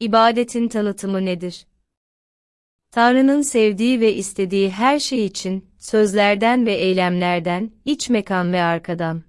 İbadetin tanıtımı nedir? Tanrı'nın sevdiği ve istediği her şey için, sözlerden ve eylemlerden, iç mekan ve arkadan,